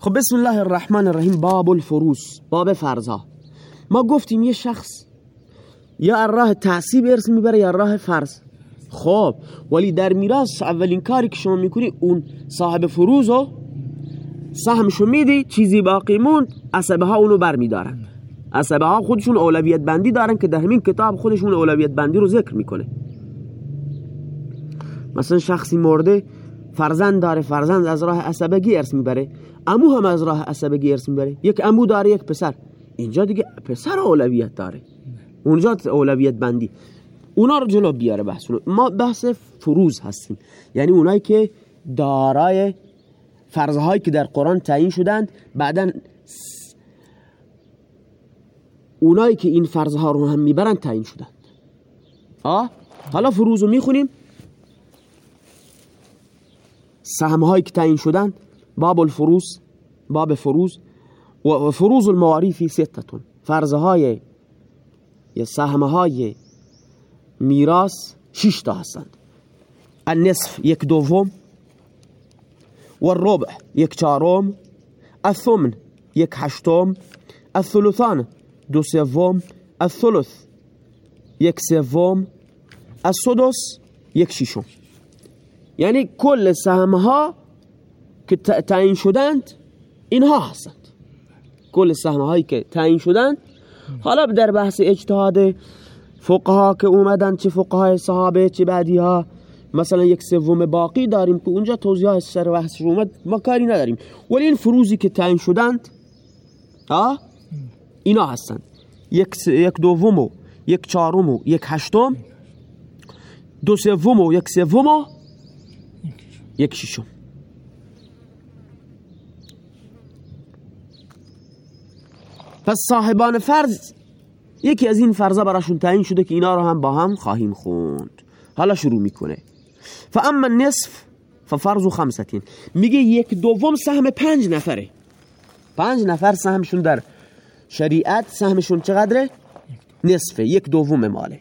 خب بسم الله الرحمن الرحیم باب الفروس. باب فرضها ما گفتیم یه شخص یا راه تعصیب ارث می‌بره یا راه فرض. خب ولی در میراث اولین کاری که شما می‌کنی اون صاحب فروزو سهمشو میدی چیزی باقی موند عصبه ها اونو بر میدارن عصبه ها خودشون اولویت بندی دارن که در همین کتاب خودشون اولویت بندی رو ذکر می‌کنه. مثلا شخصی مرده فرزند داره فرزند از راه عصبگی ارث می‌بره. امو هم از راه عصبگی ارث می‌بره. یک امو داره یک پسر. اینجا دیگه پسر اولویت داره. اونجا اولویت بندی. اونا رو جلو بیاره بحث ما بحث فروز هستیم. یعنی اونایی که دارای فرضهایی که در قرآن تعیین شدند بعدا اونایی که این فرضها رو هم می‌برن تعیین شدند. آه حالا فروز رو می‌خونیم. سهمهایی که تعیین شدند. باب الفروز باب فروز و فروز المواریثی ستتون فرضهای یا سهمهای میراث شش تا هستند. النصف یک دوم و الربع یک چهارم الثمن یک هشتم الثلثان دو سوم الثلث یک سوم السدس یک ششم. یعنی کل سهمها که تعیین شدند اینها هستند. کل سهمهایی که تعیین شدند حالا در بحث اجتهاد فقها که اومدن چه فقهای صحابه چه بعدی ها مثلا یک سوم باقی داریم که اونجا توضیح سر بحث اومد ما کاری نداریم. ولی این فروزی که تعیین شدند آه اینا هستند. یک یک دوم و یک چهارم و یک هشتم دو سوم و یک سوم و یک ششم. پس صاحبان فرض یکی از این فرضا براشون تعیین شده که اینا رو هم با هم خواهیم خوند. حالا شروع می‌کنه. فاما النصف ففرض خمستین میگه یک دوم سهم پنج نفره. پنج نفر سهمشون در شریعت سهمشون چقدره؟ نصفه. یک دوم ماله.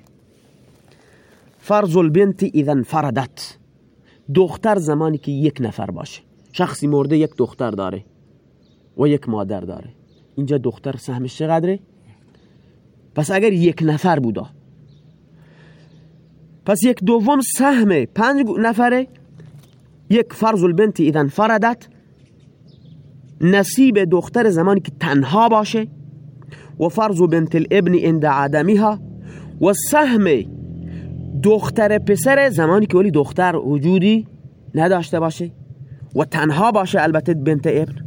فرض البنت اذا انفردت. دختر زمانی که یک نفر باشه. شخصی مرده یک دختر داره و یک مادر داره. اینجا دختر سهمش چقدره؟ پس اگر یک نفر بودا. پس یک دوم سهم پنج نفره. یک فرض البنت اذا انفردت نصیب دختر زمانی که تنها باشه. و فرض بنت الابن عند عدمها و سهم دختر پسر زمانی که ولی دختر وجودی نداشته باشه. و تنها باشه البته بنت ابن.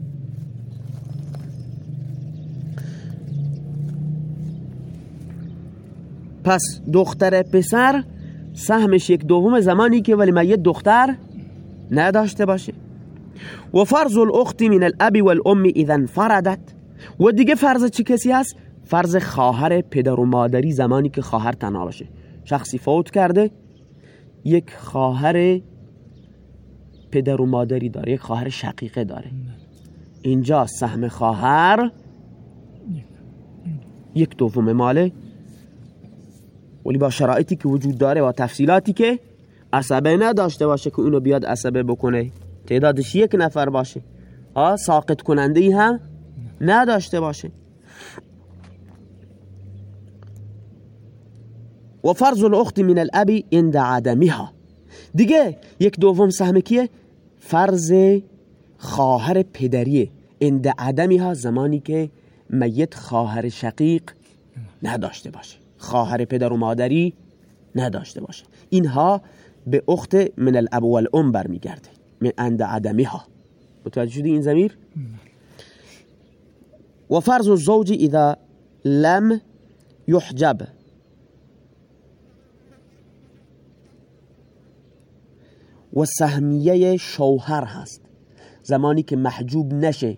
پس دختر پسر سهمش یک دوم زمانی که ولی میت دختر نداشته باشه. و فرض الاخت من الاب والام اذا انفردت. و دیگه فرض چه کسی هست؟ فرض خواهر پدر و مادری زمانی که خواهر تنها باشه. شخصی فوت کرده یک خواهر پدر و مادری داره یک خواهر شقیقه داره. اینجا سهم خواهر یک دوم ماله. ولی با شرایطی که وجود داره و تفصیلاتی که عصبه نداشته باشه که اونو بیاد عصبه بکنه. تعدادش یک نفر باشه. ساقط کننده ای هم نداشته باشه. و فرض الاخت من الاب عند عدمها. دیگه یک دوم سهم کیه؟ فرض خواهر پدریه. عند عدمها زمانی که میت خواهر شقیق نداشته باشه. خواهر پدر و مادری نداشته باشه. اینها به اخت من الاب و الام برمیگرده من عند عدمها متوجه شدی این زمیر و فرض الزوج اذا لم يحجب و سهمیه شوهر هست. زمانی که محجوب نشه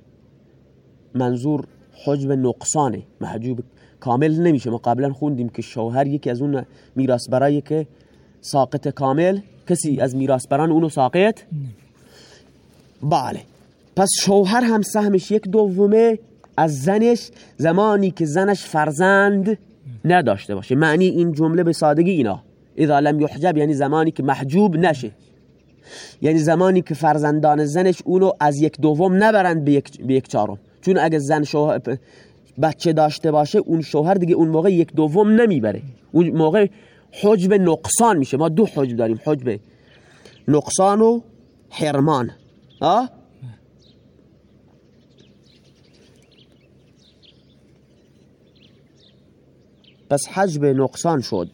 منظور حجب نقصانه. محجوب کامل نمیشه. ما قبلا خوندیم که شوهر یکی از اون میراث برای که ساقط کامل کسی از میراث بران اونو ساقط بله. پس شوهر هم سهمش یک دومه از زنش زمانی که زنش فرزند نداشته باشه. معنی این جمله به سادگی اینا. اذا لم یحجب یعنی زمانی که محجوب نشه. یعنی زمانی که فرزندان زنش اونو از یک دوم نبرند به یک, به یک چهارم. چون اگه زن شوهر بچه داشته باشه اون شوهر دیگه اون موقع یک دوم نمی‌بره. اون موقع حجب نقصان میشه. ما دو حجب داریم حجب نقصان و حرمان. آه؟ پس حجب نقصان شد.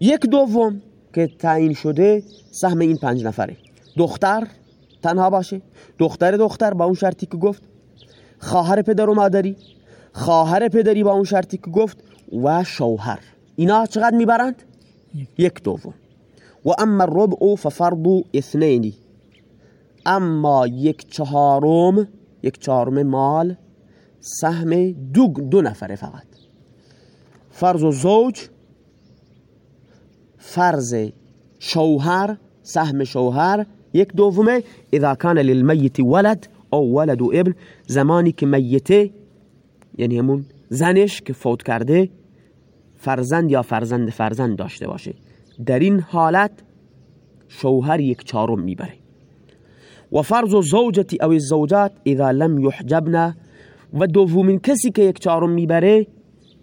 یک دوم که تعیین شده سهم این پنج نفره. دختر تنها باشه. دختر دختر با اون شرطی که گفت. خواهر پدر و مادری. خواهر پدری با اون شرطی که گفت و شوهر. اینا چقدر می‌برند؟ یک دوم. و اما الربع ففرض اثنینی اما یک چهارم یک چهارم مال سهم دو, دو نفره فقط. فرض زوج فرض شوهر سهم شوهر یک دومه اذا کان للمیت ولد او ولد و ابن زمانی که میته یعنی همون زنش که فوت کرده فرزند یا فرزند فرزند داشته باشه. در این حالت شوهر یک چهارم می‌بره. و فرض زوجتی او الزوجات اذا لم يحجبنا و دومین کسی که یک چهارم می‌بره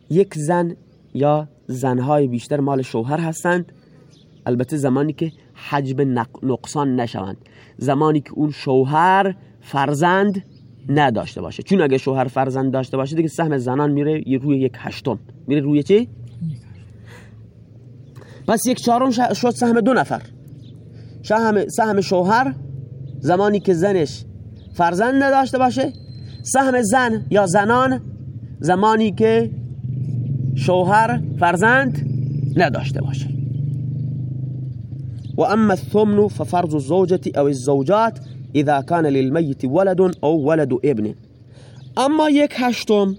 یک زن یا زنهای بیشتر مال شوهر هستند. البته زمانی که حجب نقصان نشوند. زمانی که اون شوهر فرزند نداشته باشه. چون اگه شوهر فرزند داشته باشه دیگه سهم زنان میره روی یک هشتم. میره روی چی؟ پس یک چهارم شد سهم دو نفر. سهم شوهر زمانی که زنش فرزند نداشته باشه سهم زن یا زنان زمانی که شوهر فرزند نداشته باشه. و اما الثمن ففرض الزوجة او الزوجات اذا كان للميت ولد او ولد ابن. اما یک هشتم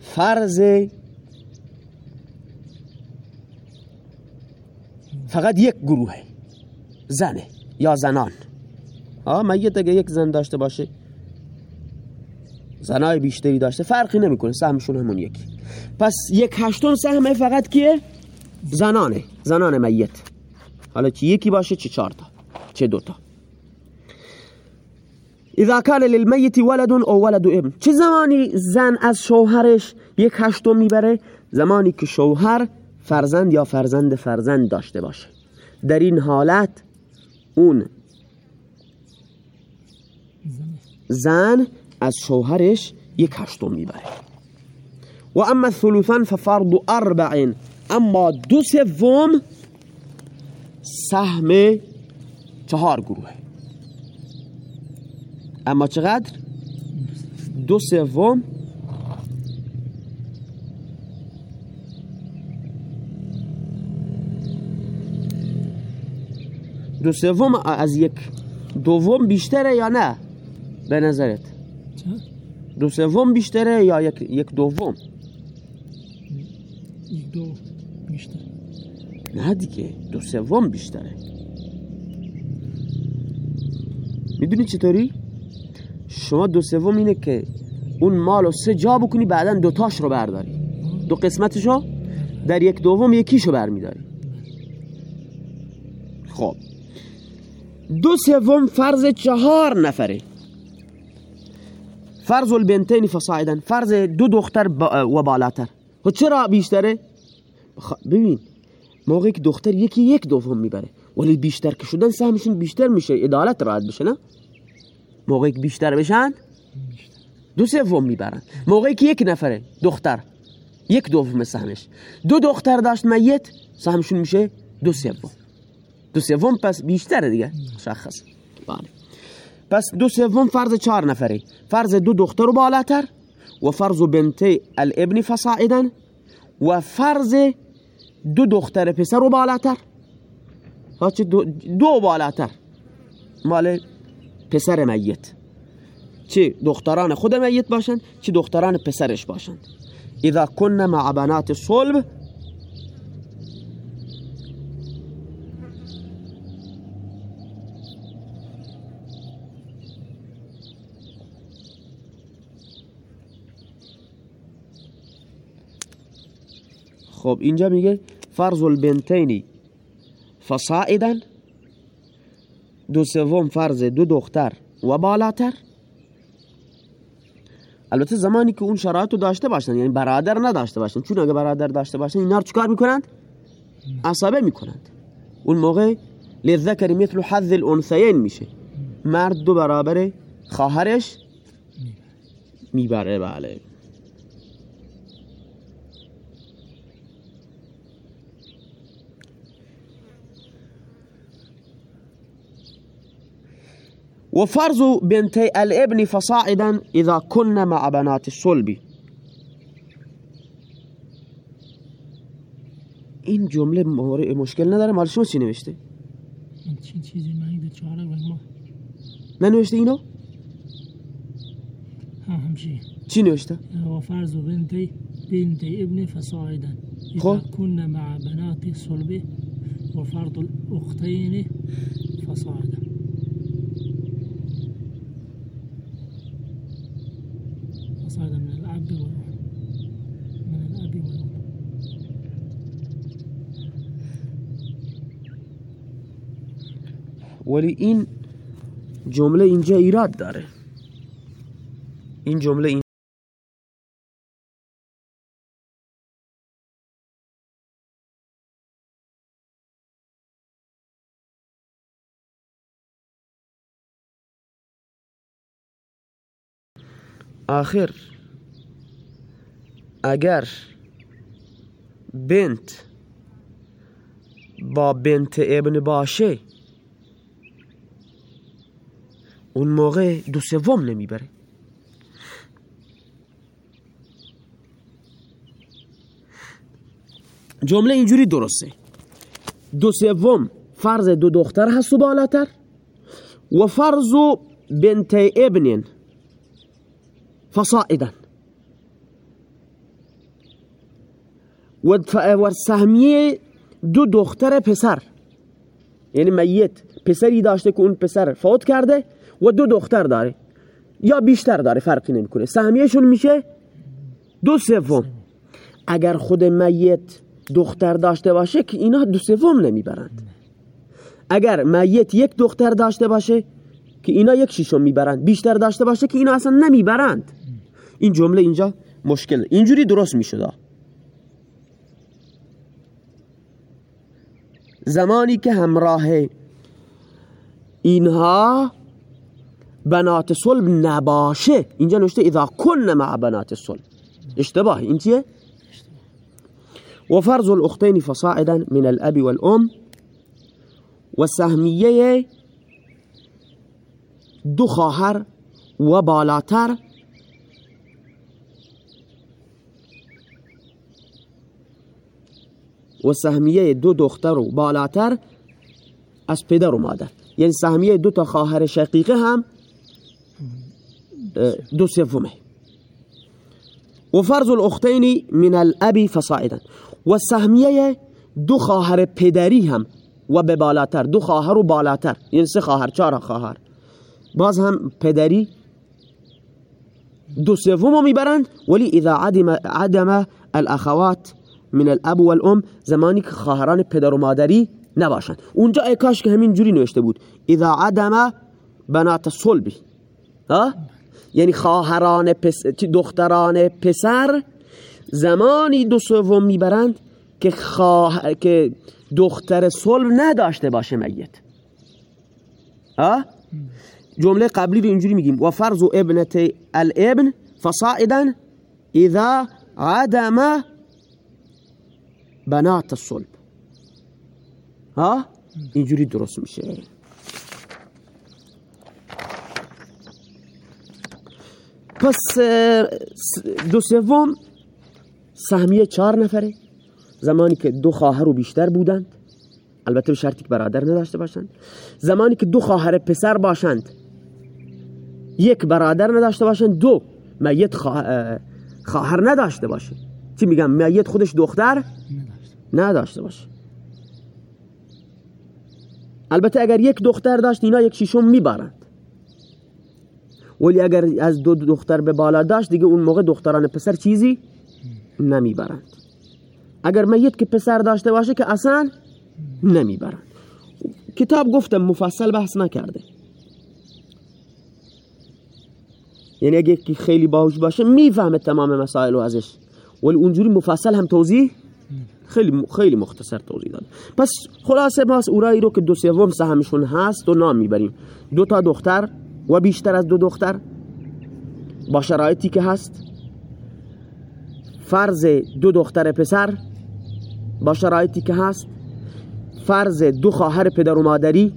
فرض فقط یک گروه زنه یا زنان. آه میت اگه یک زن داشته باشه زنای بیشتری داشته فرقی نمی‌کنه سهمشون همون یکی. پس یک هشتم سهم فقط کیه؟ زنانه. زنان میت. حالا چی یکی باشه چه چهار تا چه دوتا اذا کان للمیت ولد او ولد ابن. چه زمانی زن از شوهرش یک هشتم می‌بره؟ زمانی که شوهر فرزند یا فرزند فرزند داشته باشه. در این حالت اون زن از شوهرش یک هشتم می‌بره. و اما الثلثان ففرض اربع اما دو سوم سهم چهار گروه. اما چقدر؟ دو سوم دو سوم از یک. دوم بیشتره یا نه؟ به نظرت؟ دو سوم بیشتره یا یک یک دوم یک دو بیشتر نه دیگه. دو سوم بیشتره. می‌دونی چطوری؟ شما دو سوم اینه که اون مالو سه جا بکنی بعدا دوتاش رو برداری. دو قسمتشو در یک دوم یکیشو برمیداری. خب. دو سوم فرض چهار نفره. فرض البنتین فصاعدا. فرض دو دختر و بالاتر. و چرا بیشتره؟ ببین موقعی که دختر یکی یک دوم می‌بره. ولی بیشتر که شدن سهمشون بیشتر میشه. عدالت راحت بشه نه؟ موقعی که بیشتر بشن دو سوم می‌برن. موقعی که یک نفره دختر یک دوم سهمش. دو دختر داشت میت سهمشون میشه دو سوم. دو سوم پس بیشتره دیگه. شخص. بله. پس دو سوم فرض چهار نفره. فرض دو دختر و بالاتر. و فرض بنت الابن فصاعدا. و فرض دو دختر پسر و بالاتر. دو, دو بالاتر. مال پسر میت. چه دختران خود میت باشند چه دختران پسرش باشند. اذا كنا مع بنات الصلب خب اینجا میگه فرض البنتینی فصاعدا دو سوم فرض دو دختر و بالاتر. البته زمانی که اون شرایط رو داشته باشن یعنی برادر نداشته باشن چون اگه برادر داشته باشن اینا رو چکار می‌کنند؟ عصبه می‌کنند. اون موقع لذکر مثل حظ الانثیین میشه. مرد دو برابر خواهرش می‌بره. بله. وفرض بنتي الابن فصاعدا إذا كن مع بنات الصلب این جمله مشکل نداره مال شما چی نوشته؟ چی چیزی من چهارک ما ننوشته اینو؟ ها همچی چی نوشته؟ و فرض بنتي بنتي ابن فصاعدا خب. إذا كن مع بنات صلبه وفرض الأختين فصاعدا الأب ولی این جمله اینجا ایراد داره. این جمله این آخر اگر بنت با بنت ابن باشه اون موقع دو سوم نمی‌بره. جمله اینجوری درسته. دو سوم فرض دو دختر هست و بالاتر و فرض بنت ابن فصائدا و سهمیه دو دختر پسر. یعنی میت. پسری داشته که اون پسر فوت کرده و دو دختر داره. یا بیشتر داره فرقی نمی‌کنه. سهمیهشون میشه دو سوم. اگر خود میت دختر داشته باشه که اینا دو سوم نمی‌برند. اگر میت یک دختر داشته باشه که اینا یک شیشم می‌برند. بیشتر داشته باشه که اینا اصلا نمی‌برند. این جمله اینجا مشکل. اینجوری درست می‌شد. زمانی که همراه اینها بنات صلب نباشه. اینجا نوشته اذا کن مع بنات صلب. اشتباه. این چیه؟ و فرض الاختین فصاعدا من الاب والام و سهمیه دو خواهر و بالاتر و سهمیه دو دختر و بالاتر از پدر و مادر یعنی سهمیه دو تا خواهر شقیقه هم دو سومه. و فرض الاختین من الابی فصاعدا. و سهمیه دو خواهر پدری هم و به بالاتر دو خواهر و بالاتر. یعنی سه خواهر چهار خواهر. باز هم پدری دو سوم می‌برند. ولی اذا عدم, عدم الاخوات من الاب والام زمانی که خواهران پدر و مادری نباشند. اونجا ای کاش که همین جوری نوشته بود. اذا عدم بنات صلبی یعنی خواهران پس... دختران پسر زمانی دو سوم می‌برند که خواه... که دختر صلب نداشته باشه میت. ها؟ جمله قبلی رو اینجوری میگیم. و فرض ابنت الابن فصاعدا اذا عدم بنات الصلب. ها؟ اینجوری درست میشه. پس دو سوم سهمیه چهار نفره. زمانی که دو خواهر و بیشتر بودند البته به شرطی که برادر نداشته باشند. زمانی که دو خواهر پسر باشند یک برادر نداشته باشند دو میت خواهر نداشته باشه. چی میگم؟ میت خودش دختر؟ نداشته باشه البته اگر یک دختر داشت اینا یک شیشم می‌برند ولی اگر از دو دختر به بالا داشت دیگه اون موقع دختران پسر چیزی نمی‌برند اگر میت که پسر داشته باشه که اصلا نمی‌برن کتاب گفتم مفصل بحث نکرده. یعنی اگه خیلی باهوش باشه می‌فهمه تمام مسائل و ازش. ولی اونجوری مفصل هم توضیح خیلی خیلی مختصر توضیح داده پس خلاصه باز اورایی رو که دو سوم سهمشون هست و نام می‌بریم. دو تا دختر و بیشتر از دو دختر با شرایطی که هست. فرض دو دختر پسر با شرایطی که هست. فرض دو خواهر پدر و مادری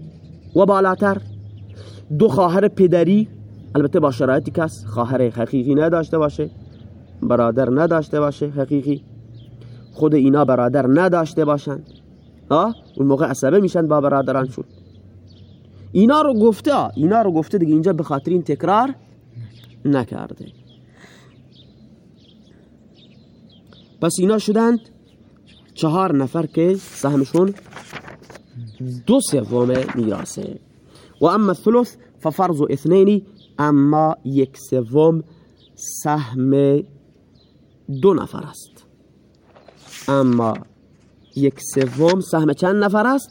و بالاتر. دو خواهر پدری البته با شرایطی که هست خواهر حقیقی نداشته باشه برادر نداشته باشه حقیقی. خود اینا برادر نداشته باشن آه؟ اون موقع عصبه میشن با برادرانشون. اینا رو گفته اینا رو گفته دیگه اینجا به خاطر این تکرار نکرده. پس اینا شدند چهار نفر که سهمشون دو سوم میراسه و اما الثلث ففرض اثنین اما یک سوم سهم دو نفر است. اما یک سوم سهم چند نفر است؟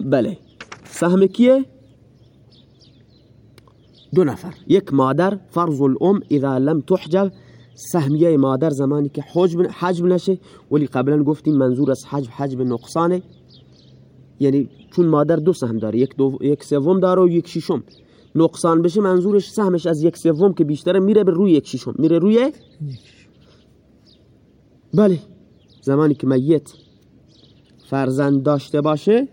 بله. سهم کیه؟ دو نفر. یک مادر فرض الام اذا لم تحجب. سهمیه مادر زمانی که حجب حجب نشه. ولی قبلا گفتیم منظور از حجب حجب نقصانه. یعنی چون مادر دو سهم داره یک, دو یک سوم داره و یک ششم. نقصان بشه منظورش سهمش از یک سوم که بیشتره میره به روی یک ششم. میره روی؟ بله. زمانی که میت فرزند داشته باشه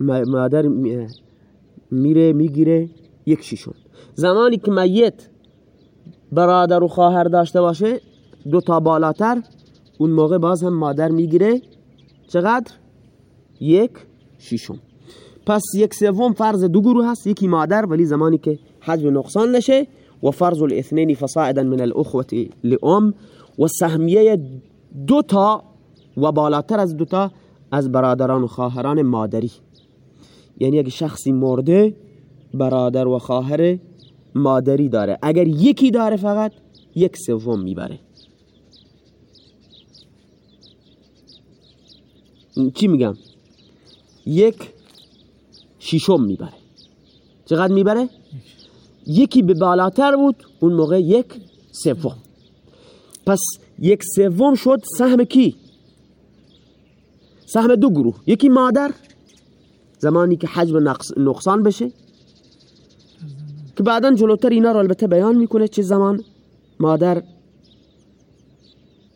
مادر میره می‌گیره یک ششم زمانی که میت برادر و خواهر داشته باشه دو تا بالاتر اون موقع باز هم مادر می‌گیره. چقدر؟ یک ششم پس یک سوم فرض دو گروه هست. یکی مادر ولی زمانی که حجم نقصان نشه و فرض الاثنین فصاعدا من الاخوة لام و سهمیه دو تا و بالاتر از دو تا از برادران و خواهران مادری. یعنی اگه شخصی مرده برادر و خواهر مادری داره. اگر یکی داره فقط یک سوم می‌بره. چی میگم؟ یک شیشم می‌بره. چقدر می‌بره؟ یکی به بالاتر بود اون موقع یک سوم. پس یک سوم شد سهم کی؟ سهم دو گروه. یکی مادر زمانی که حجم نقصان بشه که بعدا جلوتر اینا رو البته بیان می‌کنه چه زمان؟ مادر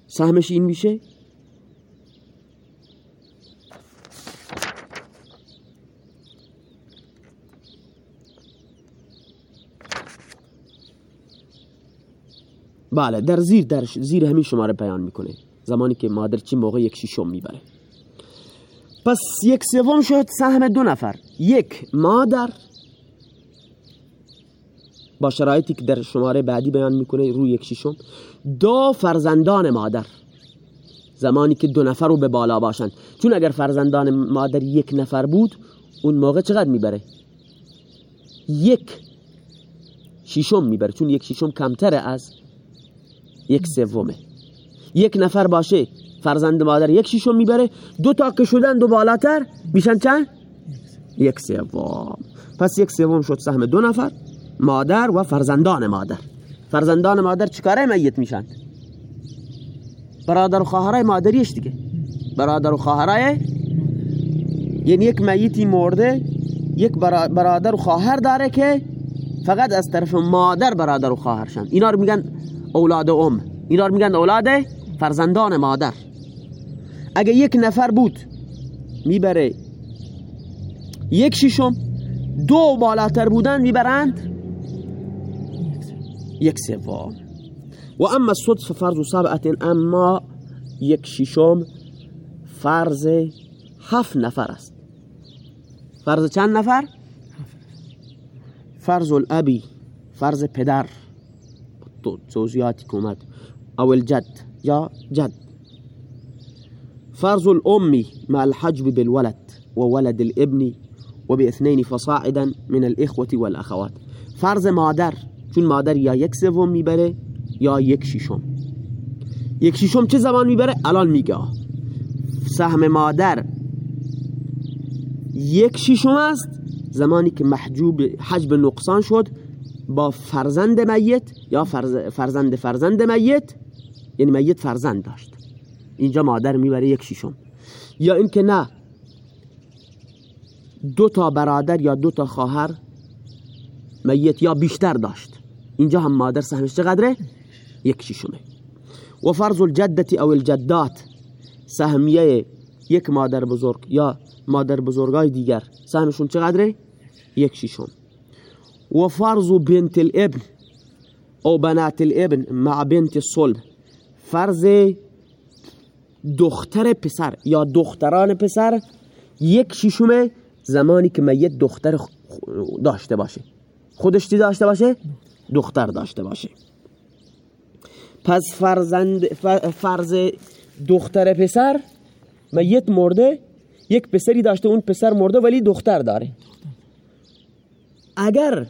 سهمش این میشه بله در زیر در زیر همین شماره بیان می‌کنه. زمانی که مادر چه موقع یک شیشم می‌بره. پس یک سوم شد سهم دو نفر. یک مادر با شرایطی که در شماره بعدی بیان می‌کنه روی یک شیشم دو فرزندان مادر. زمانی که دو نفر رو به بالا باشن. چون اگر فرزندان مادر یک نفر بود اون موقع چقدر می‌بره؟ یک شیشم می‌بره. چون یک شیشم کمتره از یک سومه. یک نفر باشه فرزند مادر یک شیشم می‌بره دو تا که شدن دو بالاتر میشن چند؟ یک سوم. پس یک سوم شد سهم دو نفر مادر و فرزندان مادر. فرزندان مادر چکاره میت میشن؟ برادر و خواهرای مادریش دیگه. برادر و خواهرای؟ یعنی یک میتی مرده یک برادر و خواهر داره که فقط از طرف مادر برادر و خواهرشن. اینا رو میگن اولاد ام. اینا رو میگن اولاد فرزندان مادر. اگه یک نفر بود می‌بره یک ششم دو بالاتر بودن می‌برند یک سوم. و اما الصدف فرض سبعت اما یک ششم فرض هفت نفر است. فرض چند نفر؟ فرض الابی فرض پدر. توضیحاتی که اومد. او الجد یا جد. فرض الأم مع الحجب بالولد وولد الابن وباثنين فصاعدا من الإخوة والأخوات. فرض مادر چون مادر یا یک سوم می‌بره یا یک شیشم یک شیشم چه زمان می‌بره؟ الان میگه سهم مادر یک شیشم است. زمانی که محجوب حجب نقصان شد با فرزند میت یا فرزند فرزند میت؟ یعنی میت فرزند داشت. اینجا مادر می‌بره یک شیشم یا اینکه نه دو تا برادر یا دو تا خواهر میت یا بیشتر داشت. اینجا هم مادر سهمش چقدره؟ یک شیشمه و فرض الجدتی او الجدات سهمیه یک مادر بزرگ یا مادر بزرگای دیگر سهمشون چقدره؟ یک شیشم و فرض بنت الابن او بنات الابن مع بنت الصلب. فرض دختر پسر یا دختران پسر یک شیشم زمانی که میت دختر داشته باشه. خودش چی داشته باشه؟ دختر داشته باشه. پس فرزند فرض دختر پسر میت مرده یک پسری داشته اون پسر مرده ولی دختر داره. اگر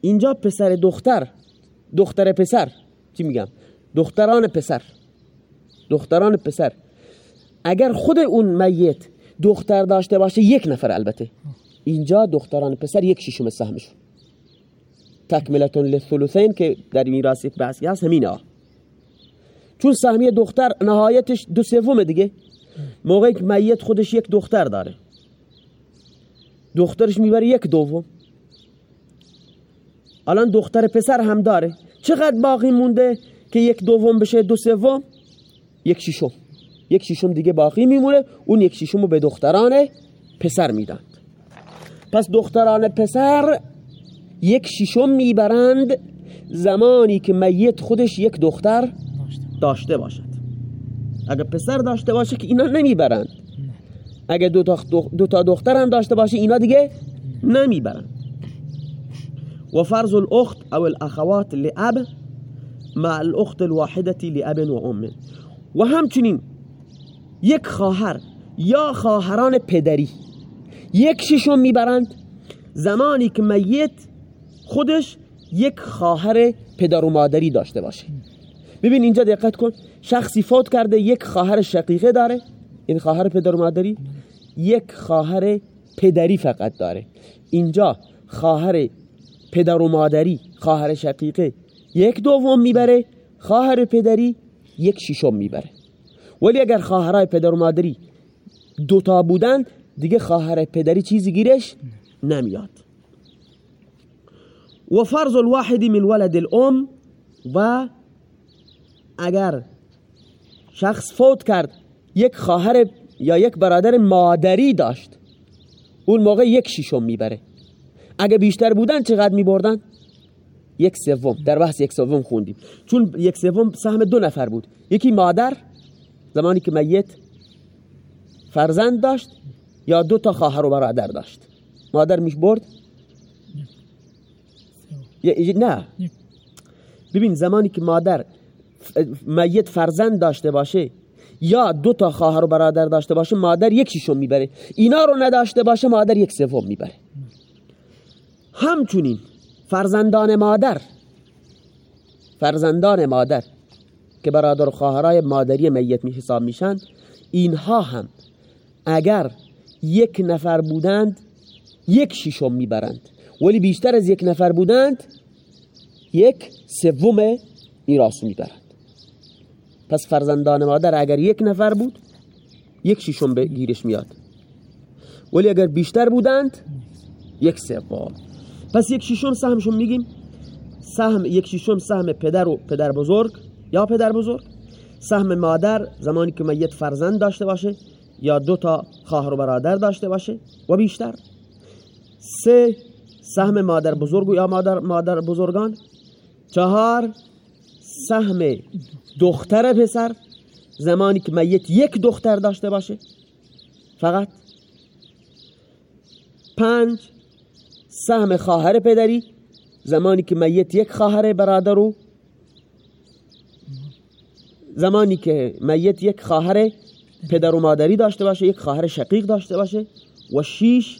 اینجا پسر دختر دختر پسر چی میگم؟ دختران پسر دختران پسر اگر خود اون میت دختر داشته باشه یک نفر البته. اینجا دختران پسر یک شیشم سهمشون تکملتون للثلثین که در میراث بحثی هست همینه. چون سهمیه دختر نهایتش دو سوم دیگه. موقعی که میت خودش یک دختر داره. دخترش می‌بره یک دوم. الان دختر پسر هم داره. چقدر باقی مونده که یک دوم بشه دو سوم؟ یک شیشم یک شیشم دیگه باقی میمونه. اون یک شیشم رو به دختران پسر میدند پس دختران پسر یک شیشم می‌برند زمانی که میت خودش یک دختر داشته باشد. اگر پسر داشته باشه که اینا نمی‌برند. اگر دو تا, دو تا دختر هم داشته باشه اینا دیگه نمی‌برند. و فرض الاخت او الاخوات لاب مع الاخت الواحدة لاب و ام و همچنین یک خواهر یا خواهران پدری یک ششم می‌برند. زمانی که میت خودش یک خواهر پدر و مادری داشته باشه. ببین اینجا دقت کن. شخصی فوت کرده یک خواهر شقیقه داره. این خواهر پدر و مادری یک خواهر پدری فقط داره. اینجا خواهر پدر و مادری خواهر شقیقه یک دوم می‌بره خواهر پدری یک ششم می‌بره. ولی اگر خواهرای پدر و مادری دوتا بودن دیگه خواهر پدری چیزی گیرش نمیاد. و فرض الواحد من ولد الام و اگر شخص فوت کرد یک خواهر یا یک برادر مادری داشت اون موقع یک شیشم می‌بره. اگه بیشتر بودن چقدر میبردن؟ یک سوم. در بحث یک سوم خوندیم. چون یک سوم سهم دو نفر بود. یکی مادر زمانی که میت فرزند داشت یا دو تا خواهر و برادر داشت. مادر میش برد؟ نه. ببین زمانی که مادر میت فرزند داشته باشه یا دو تا خواهر و برادر داشته باشه مادر یک شیشم می‌بره. اینا رو نداشته باشه مادر یک سوم می‌بره. همچنین فرزندان مادر فرزندان مادر که برادر و خواهرای مادری میت می حساب میشن اینها هم اگر یک نفر بودند یک شیشم می‌برند. ولی بیشتر از یک نفر بودند یک سوم میراث می‌برند. پس فرزندان مادر اگر یک نفر بود یک شیشم به گیرش میاد. ولی اگر بیشتر بودند یک سوم. پس یک شیشم سهمشون میگیم. سهم یک شیشم سهم پدر و پدر بزرگ یا پدر بزرگ؟ سهم مادر زمانی که میت فرزند داشته باشه یا دو تا خواهر و برادر داشته باشه و بیشتر؟ سه سهم مادر بزرگ یا مادر, مادر بزرگان؟ چهار سهم دختر پسر زمانی که میت یک دختر داشته باشه؟ فقط؟ پنج سهم خواهر پدری زمانی که میت یک خواهر برادر رو زمانی که میت یک خواهر پدر و مادری داشته باشه یک خواهر شقیق داشته باشه و شیش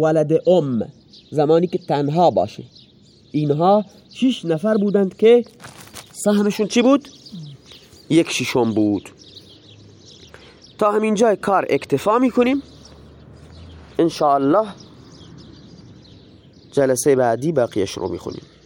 ولد ام زمانی که تنها باشه. اینها شش نفر بودند که سهمشون چی بود؟ یک ششم بود. تا همین جای کار اکتفا می‌کنیم. ان الله جلسه بعدی بقیهش رو می‌خونیم.